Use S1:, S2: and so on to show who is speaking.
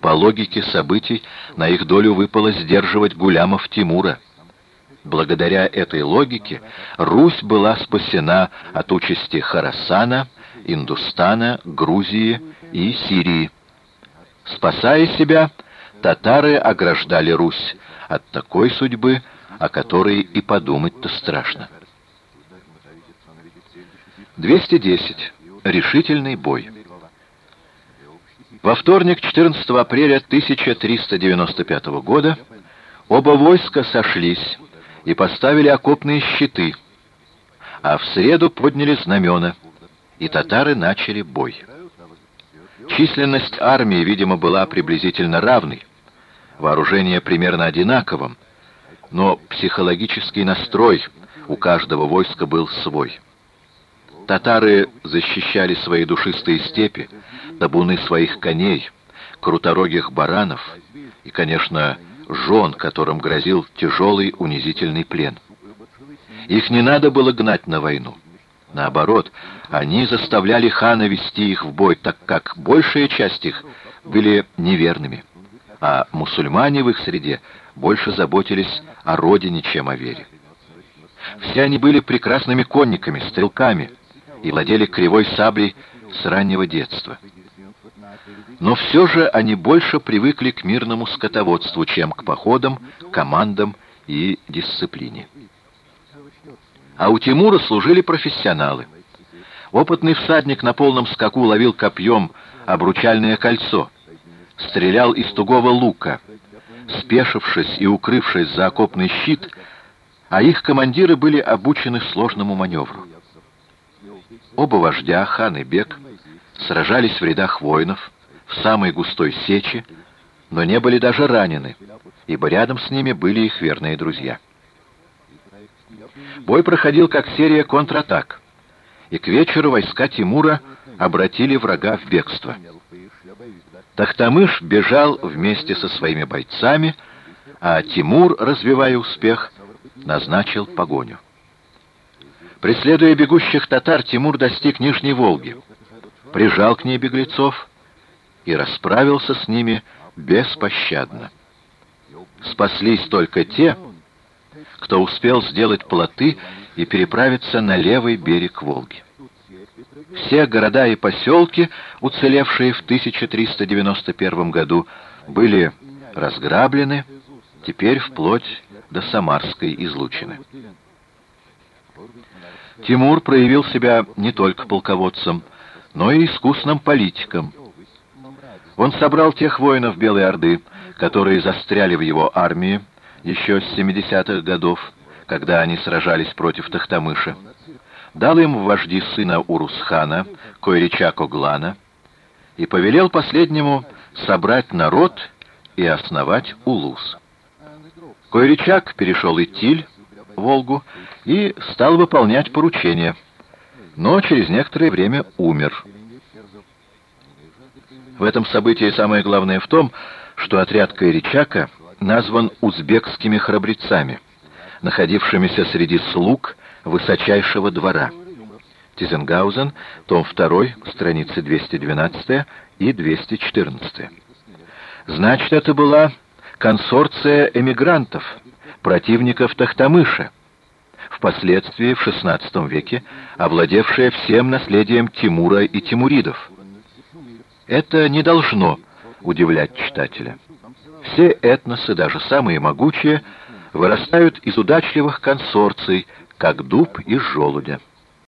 S1: По логике событий на их долю выпало сдерживать гулямов Тимура. Благодаря этой логике Русь была спасена от участи Харасана, Индустана, Грузии и Сирии. Спасая себя, татары ограждали Русь от такой судьбы, о которой и подумать-то страшно. 210. Решительный бой. Во вторник, 14 апреля 1395 года, оба войска сошлись и поставили окопные щиты, а в среду подняли знамена, и татары начали бой. Численность армии, видимо, была приблизительно равной, вооружение примерно одинаковым, но психологический настрой у каждого войска был свой. Татары защищали свои душистые степи, табуны своих коней, круторогих баранов и, конечно, жен, которым грозил тяжелый унизительный плен. Их не надо было гнать на войну. Наоборот, они заставляли хана вести их в бой, так как большая часть их были неверными, а мусульмане в их среде больше заботились о родине, чем о вере. Все они были прекрасными конниками, стрелками и владели кривой саблей с раннего детства. Но все же они больше привыкли к мирному скотоводству, чем к походам, командам и дисциплине. А у Тимура служили профессионалы. Опытный всадник на полном скаку ловил копьем обручальное кольцо, стрелял из тугого лука, спешившись и укрывшись за окопный щит, а их командиры были обучены сложному маневру. Оба вождя, хан и бег, сражались в рядах воинов, в самой густой сече, но не были даже ранены, ибо рядом с ними были их верные друзья. Бой проходил как серия контратак, и к вечеру войска Тимура обратили врага в бегство. Тахтамыш бежал вместе со своими бойцами, а Тимур, развивая успех, назначил погоню. Преследуя бегущих татар, Тимур достиг Нижней Волги, прижал к ней беглецов и расправился с ними беспощадно. Спаслись только те, кто успел сделать плоты и переправиться на левый берег Волги. Все города и поселки, уцелевшие в 1391 году, были разграблены, теперь вплоть до Самарской излучины. Тимур проявил себя не только полководцем, но и искусным политиком. Он собрал тех воинов Белой Орды, которые застряли в его армии еще с 70-х годов, когда они сражались против Тахтамыша, дал им в вожди сына Урусхана, Койрича Коглана, и повелел последнему собрать народ и основать Улус. Койричак перешел Итиль, Волгу, и стал выполнять поручения, но через некоторое время умер. В этом событии самое главное в том, что отряд Кайричака назван узбекскими храбрецами, находившимися среди слуг высочайшего двора. Тизенгаузен, том 2, страницы 212 и 214. Значит, это была консорция эмигрантов, противников Тахтамыша, впоследствии в XVI веке овладевшая всем наследием Тимура и тимуридов. Это не должно удивлять читателя. Все этносы, даже самые могучие, вырастают из удачливых консорций, как дуб из желудя.